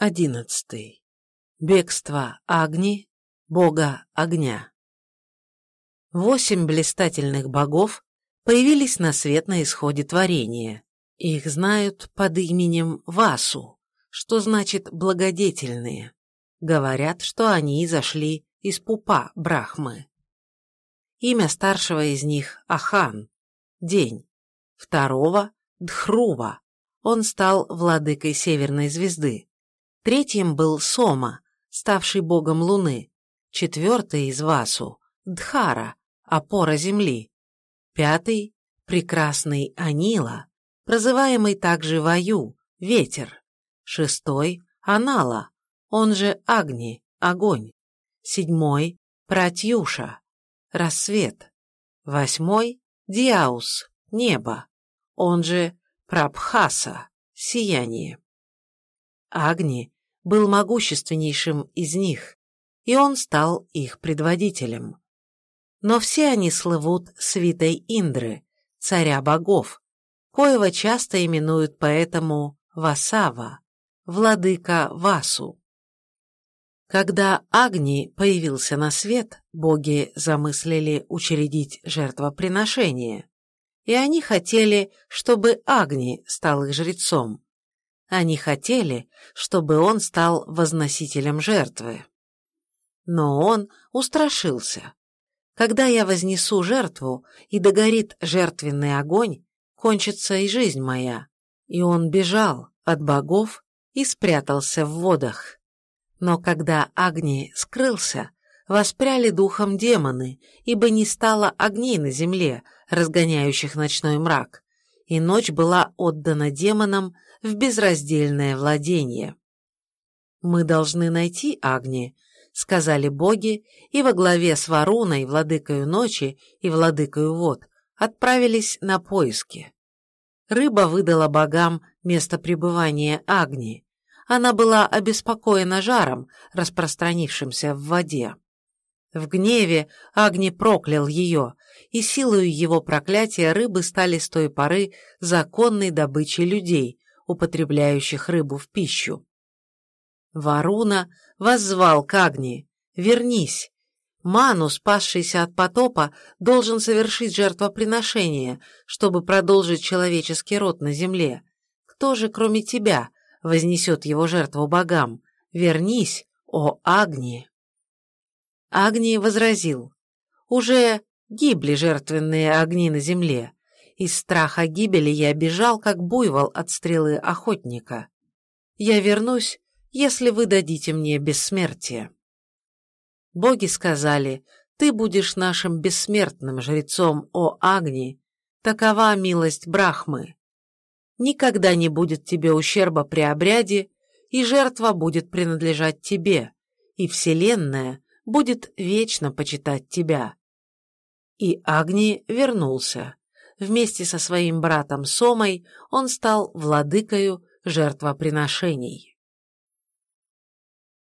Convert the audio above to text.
Одиннадцатый. Бегство Агни, бога огня. Восемь блистательных богов появились на свет на исходе творения. Их знают под именем Васу, что значит «благодетельные». Говорят, что они изошли из пупа Брахмы. Имя старшего из них – Ахан, день. Второго – Дхрува, он стал владыкой Северной звезды. Третьим был Сома, ставший богом Луны. Четвертый из Васу – Дхара, опора Земли. Пятый – прекрасный Анила, прозываемый также Ваю, ветер. Шестой – Анала, он же Агни, огонь. Седьмой – Пратьюша, рассвет. Восьмой – Диаус, небо, он же Прабхаса, сияние. Агни был могущественнейшим из них, и он стал их предводителем. Но все они слывут свитой Индры, царя богов, коего часто именуют поэтому Васава, владыка Васу. Когда Агни появился на свет, боги замыслили учредить жертвоприношение, и они хотели, чтобы Агни стал их жрецом, они хотели, чтобы он стал возносителем жертвы. Но он устрашился. Когда я вознесу жертву, и догорит жертвенный огонь, кончится и жизнь моя. И он бежал от богов и спрятался в водах. Но когда Агни скрылся, воспряли духом демоны, ибо не стало огней на земле, разгоняющих ночной мрак, и ночь была отдана демонам в безраздельное владение. «Мы должны найти Агни», — сказали боги, и во главе с Варуной, владыкою ночи и владыкою вод, отправились на поиски. Рыба выдала богам место пребывания Агни. Она была обеспокоена жаром, распространившимся в воде. В гневе Агни проклял ее, и силою его проклятия рыбы стали с той поры законной добычей людей, употребляющих рыбу в пищу. Варуна воззвал к Агни «Вернись! Ману, спасшийся от потопа, должен совершить жертвоприношение, чтобы продолжить человеческий род на земле. Кто же, кроме тебя, вознесет его жертву богам? Вернись, о Агни!» Агни возразил «Уже гибли жертвенные огни на земле, из страха гибели я бежал, как буйвол от стрелы охотника. Я вернусь, если вы дадите мне бессмертие. Боги сказали, ты будешь нашим бессмертным жрецом, о Агни, такова милость Брахмы. Никогда не будет тебе ущерба при обряде, и жертва будет принадлежать тебе, и Вселенная будет вечно почитать тебя. И Агни вернулся. Вместе со своим братом Сомой он стал владыкою жертвоприношений.